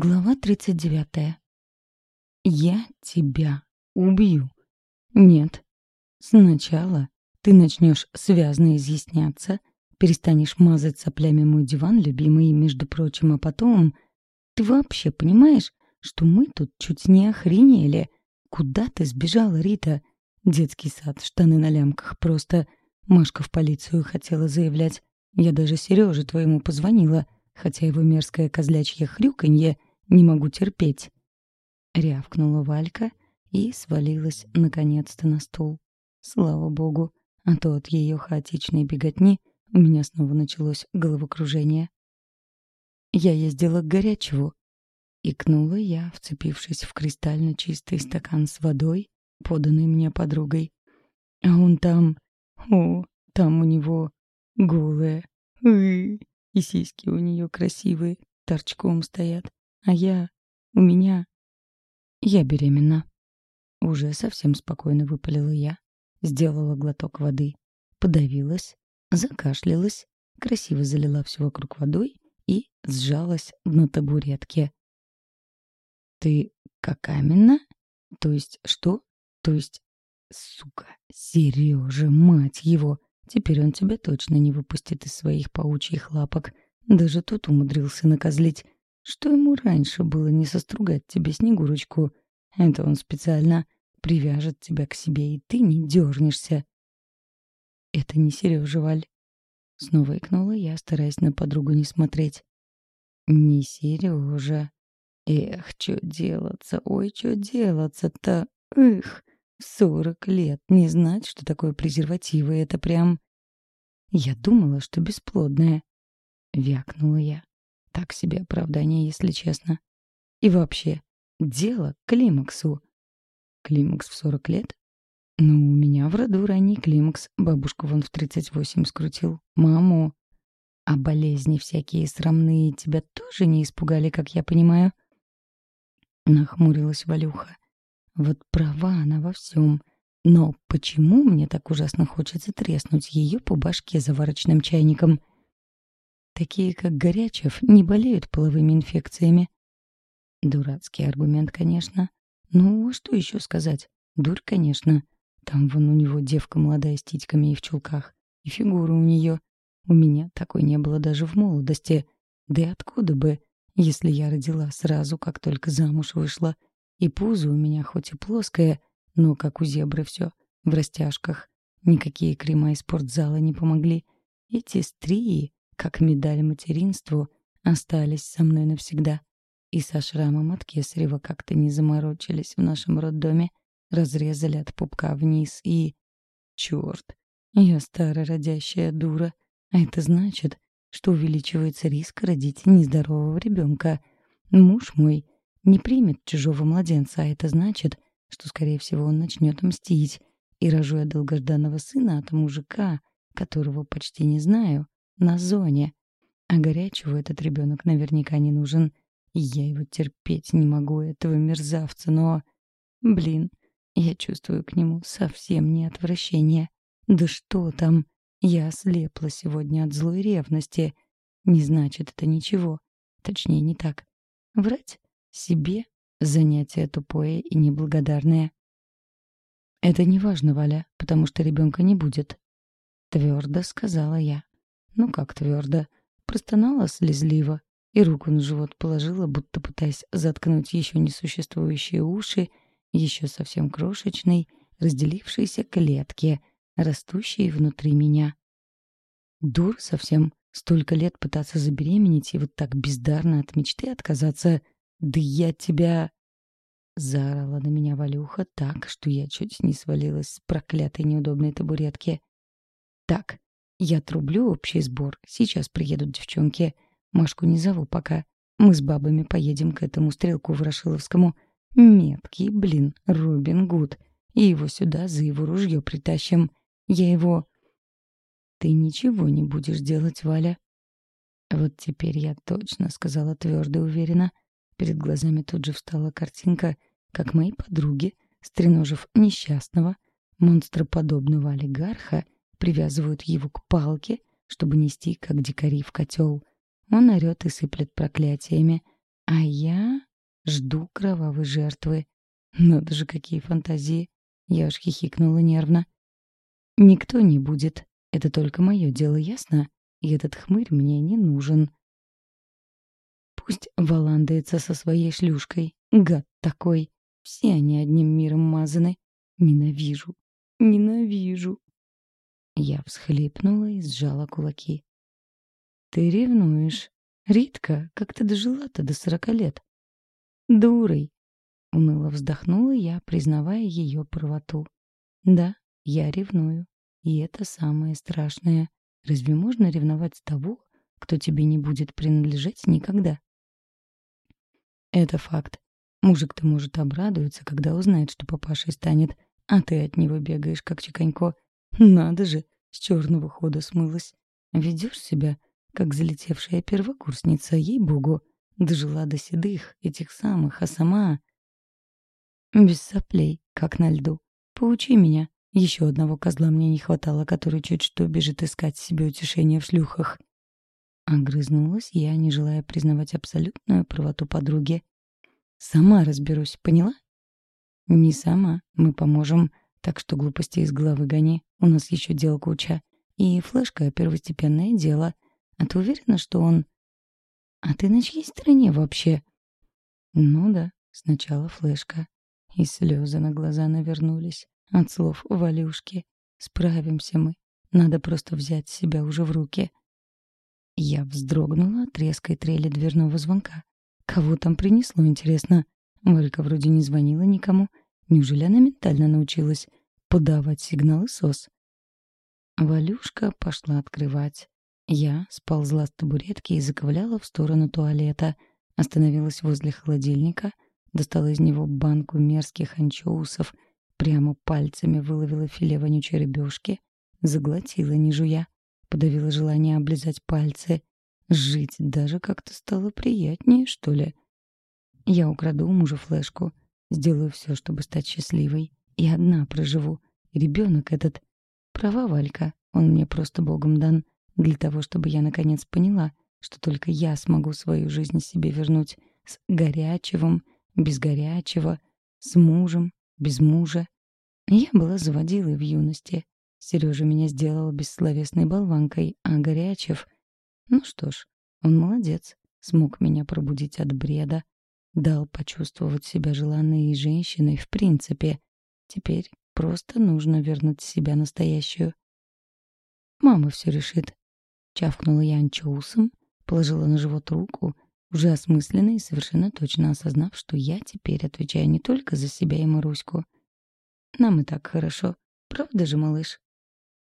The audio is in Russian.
Глава 39. Я тебя убью. Нет. Сначала ты начнешь связно изъясняться, перестанешь мазать соплями мой диван, любимый, между прочим, а потом... Ты вообще понимаешь, что мы тут чуть не охренели? Куда ты сбежала, Рита? Детский сад, штаны на лямках, просто... Машка в полицию хотела заявлять. Я даже Сереже твоему позвонила, хотя его мерзкое козлячье хрюканье — не могу терпеть!» Рявкнула Валька и свалилась наконец-то на стул. Слава богу, а то от ее хаотичной беготни у меня снова началось головокружение. «Я ездила к горячеву», — икнула я, вцепившись в кристально чистый стакан с водой, поданный мне подругой. «А он там... О, там у него голая. И, и сиськи у нее красивые, торчком стоят. А я... у меня... Я беременна. Уже совсем спокойно выпалила я. Сделала глоток воды. Подавилась, закашлялась, красиво залила все вокруг водой и сжалась на табуретке. «Ты как каменно? То есть что? То есть... Сука, Сережа, мать его! Теперь он тебя точно не выпустит из своих паучьих лапок. Даже тут умудрился накозлить что ему раньше было не состругать тебе Снегурочку. Это он специально привяжет тебя к себе, и ты не дернешься. Это не Сережа, Валь. Снова икнула я, стараясь на подругу не смотреть. Не Сережа. Эх, что делаться, ой, что делаться-то, эх, в сорок лет не знать, что такое презервативы, это прям... Я думала, что бесплодная. Вякнула я так себе оправдание, если честно. И вообще, дело к климаксу. Климакс в 40 лет? Ну, у меня в роду ранний климакс. Бабушку вон в 38 скрутил. Маму. А болезни всякие срамные тебя тоже не испугали, как я понимаю? Нахмурилась Валюха. Вот права она во всем. Но почему мне так ужасно хочется треснуть ее по башке заварочным чайником — такие как Горячев, не болеют половыми инфекциями. Дурацкий аргумент, конечно. Ну, что еще сказать? Дурь, конечно. Там вон у него девка молодая с титьками и в чулках. И фигура у нее. У меня такой не было даже в молодости. Да и откуда бы, если я родила сразу, как только замуж вышла. И пузо у меня хоть и плоское, но как у зебры все, в растяжках. Никакие крема из спортзала не помогли. Эти стрии как медаль материнству, остались со мной навсегда. И со шрамом от кесарева как-то не заморочились в нашем роддоме, разрезали от пупка вниз и... Чёрт, я старородящая дура, а это значит, что увеличивается риск родить нездорового ребенка. Муж мой не примет чужого младенца, а это значит, что, скорее всего, он начнет мстить. И рожу я долгожданного сына от мужика, которого почти не знаю, на зоне. А горячего этот ребенок наверняка не нужен. И я его терпеть не могу, этого мерзавца, но... Блин, я чувствую к нему совсем не отвращение. Да что там? Я ослепла сегодня от злой ревности. Не значит это ничего. Точнее, не так. Врать себе — занятие тупое и неблагодарное. «Это не важно, Валя, потому что ребенка не будет», — твердо сказала я. Ну как твердо. Простонала слезливо и руку на живот положила, будто пытаясь заткнуть еще несуществующие уши, еще совсем крошечной, разделившейся клетки, растущей внутри меня. Дур совсем. Столько лет пытаться забеременеть и вот так бездарно от мечты отказаться. «Да я тебя...» Заорала на меня Валюха так, что я чуть не свалилась с проклятой неудобной табуретки. «Так, я трублю общий сбор. Сейчас приедут девчонки. Машку не зову пока. Мы с бабами поедем к этому стрелку Ворошиловскому. Меткий, блин, Робин Гуд. И его сюда за его ружье притащим. Я его... Ты ничего не будешь делать, Валя. Вот теперь я точно сказала твердо и уверенно. Перед глазами тут же встала картинка, как мои подруги, стреножив несчастного, монстроподобного олигарха — привязывают его к палке, чтобы нести, как дикари, в котел. Он орет и сыплет проклятиями. А я жду кровавой жертвы. Надо же, какие фантазии. Я аж хихикнула нервно. Никто не будет. Это только мое дело, ясно? И этот хмырь мне не нужен. Пусть валандается со своей шлюшкой. Гад такой. Все они одним миром мазаны. Ненавижу. Ненавижу. Я всхлипнула и сжала кулаки. «Ты ревнуешь. Ритка, как ты дожила-то до сорока лет?» «Дурой!» — уныло вздохнула я, признавая ее правоту. «Да, я ревную. И это самое страшное. Разве можно ревновать того, кто тебе не будет принадлежать никогда?» «Это факт. Мужик-то может обрадуется, когда узнает, что папашей станет, а ты от него бегаешь, как Чиканько». Надо же, с черного хода смылась. Ведешь себя, как залетевшая первокурсница, ей-богу. Дожила до седых, этих самых, а сама... Без соплей, как на льду. Поучи меня. Еще одного козла мне не хватало, который чуть что бежит искать себе утешение в шлюхах. Огрызнулась я, не желая признавать абсолютную правоту подруги. «Сама разберусь, поняла?» «Не сама. Мы поможем, так что глупости из головы гони». У нас еще дел куча. И флешка — первостепенное дело. А ты уверена, что он... А ты на чьей стороне вообще? Ну да, сначала флешка. И слезы на глаза навернулись. От слов Валюшки. Справимся мы. Надо просто взять себя уже в руки. Я вздрогнула от резкой трели дверного звонка. Кого там принесло, интересно? Валька вроде не звонила никому. Неужели она ментально научилась? подавать сигналы СОС. Валюшка пошла открывать. Я сползла с табуретки и заковыляла в сторону туалета, остановилась возле холодильника, достала из него банку мерзких анчоусов, прямо пальцами выловила филе вонючей рыбешки, заглотила, не жуя, подавила желание облизать пальцы. Жить даже как-то стало приятнее, что ли. Я украду у мужа флешку, сделаю все, чтобы стать счастливой и одна проживу. Ребенок этот... Права, Валька, он мне просто богом дан. Для того, чтобы я наконец поняла, что только я смогу свою жизнь себе вернуть. С горячевым, без горячего, с мужем, без мужа. Я была заводилой в юности. Сережа меня сделал бессловесной болванкой, а Горячев... Ну что ж, он молодец, смог меня пробудить от бреда, дал почувствовать себя желанной женщиной в принципе, Теперь просто нужно вернуть себя настоящую. «Мама все решит», — чавкнула я анчоусом, положила на живот руку, уже осмысленно и совершенно точно осознав, что я теперь отвечаю не только за себя и Маруську. «Нам и так хорошо, правда же, малыш?»